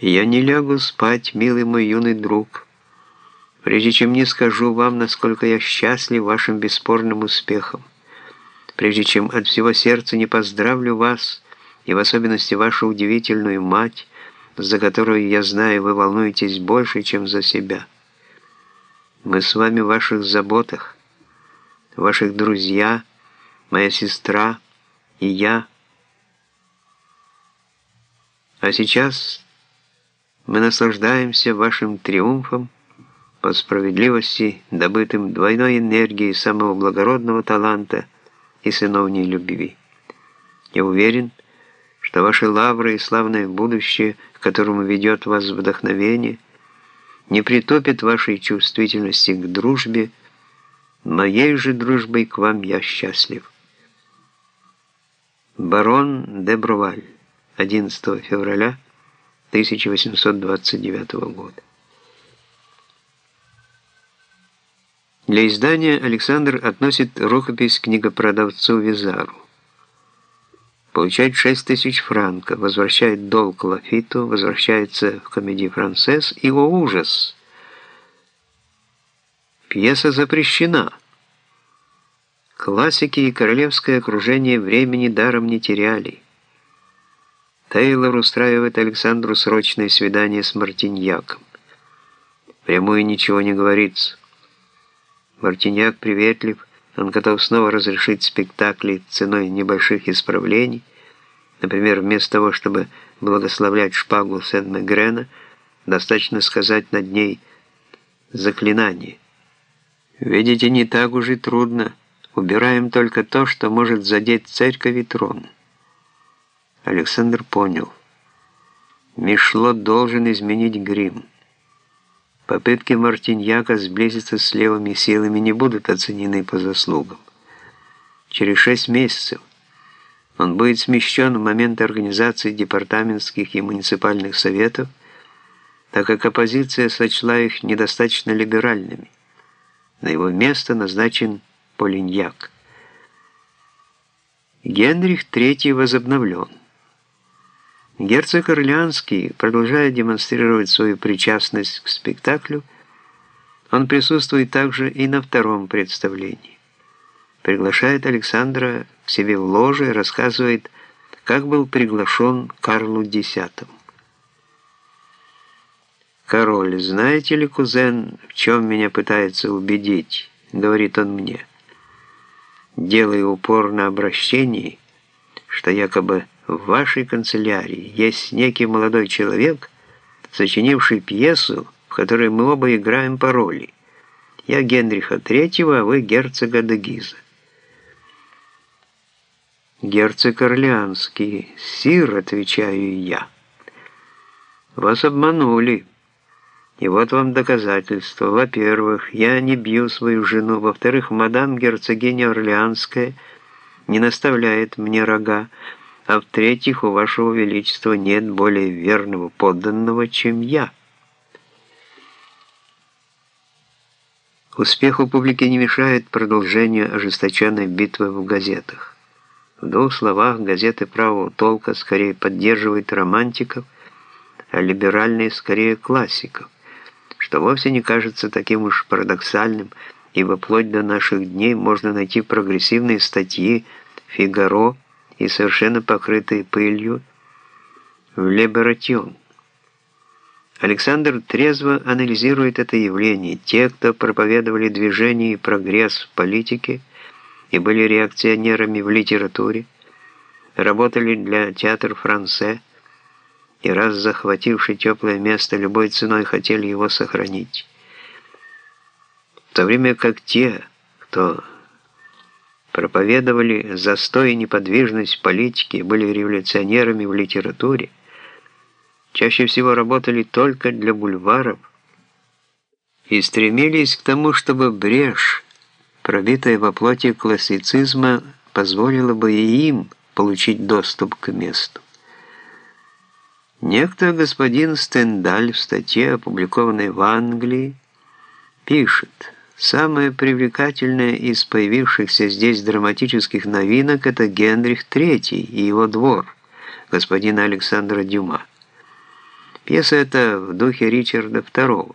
Я не лягу спать, милый мой юный друг, прежде чем не скажу вам, насколько я счастлив вашим бесспорным успехом, прежде чем от всего сердца не поздравлю вас, и в особенности вашу удивительную мать, за которую, я знаю, вы волнуетесь больше, чем за себя. Мы с вами в ваших заботах, ваших друзья, моя сестра и я. А сейчас мы наслаждаемся вашим триумфом по справедливости, добытым двойной энергией самого благородного таланта и сыновней любви. Я уверен, что ваши лавры и славное будущее, к которому ведет вас вдохновение, не притопит вашей чувствительности к дружбе, моей же дружбой к вам я счастлив. Барон де Бруваль, 11 февраля 1829 года. Для издания Александр относит рукопись книгопродавцу Визару. Получает 6 тысяч франков, возвращает долг Лафиту, возвращается в комедии «Францесс» и, о ужас, пьеса запрещена. Классики и королевское окружение времени даром не теряли. Тейлор устраивает Александру срочное свидание с Мартиньяком. Прямую ничего не говорится. Мартиньяк приветлив, он готов снова разрешить спектакли ценой небольших исправлений. Например, вместо того, чтобы благословлять шпагу Сен-Мегрена, достаточно сказать над ней заклинание. Видите, не так уж и трудно. Убираем только то, что может задеть церковь и трон. Александр понял. Мишло должен изменить грим. Попытки Мартиньяка сблизиться с левыми силами не будут оценены по заслугам. Через шесть месяцев он будет смещен в момент организации департаментских и муниципальных советов, так как оппозиция сочла их недостаточно либеральными. На его место назначен Полиньяк. Генрих III возобновлен. Герцог Орлеанский, продолжая демонстрировать свою причастность к спектаклю, он присутствует также и на втором представлении. Приглашает Александра к себе в ложе и рассказывает, как был приглашен Карлу X. «Король, знаете ли, кузен, в чем меня пытается убедить?» — говорит он мне. Делая упор на обращении, что якобы в вашей канцелярии есть некий молодой человек, сочинивший пьесу, в которой мы оба играем по роли. Я Генриха III, а вы герцога де Гиза. Герцог Орлеанский, сир, отвечаю я. Вас обманули. И вот вам доказательство. Во-первых, я не бью свою жену. Во-вторых, мадам герцогиня Орлеанская не наставляет мне рога а в-третьих, у вашего величества нет более верного подданного, чем я. Успеху публики не мешает продолжение ожесточенной битвы в газетах. В двух словах, газеты правого толка скорее поддерживают романтиков, а либеральные скорее классиков, что вовсе не кажется таким уж парадоксальным, ибо вплоть до наших дней можно найти прогрессивные статьи «Фигаро», и совершенно покрытые пылью в Лебератион. Александр трезво анализирует это явление. Те, кто проповедовали движение и прогресс в политике и были реакционерами в литературе, работали для театра Франце и раз захвативший теплое место любой ценой хотели его сохранить. В то время как те, кто проповедовали застой и неподвижность политики, были революционерами в литературе, чаще всего работали только для бульваров и стремились к тому, чтобы брешь, пробитая во плоти классицизма, позволила бы и им получить доступ к месту. Некто господин Стендаль в статье, опубликованной в Англии, пишет – Самое привлекательное из появившихся здесь драматических новинок – это Генрих III и его двор, господина Александра Дюма. Пьеса эта в духе Ричарда II.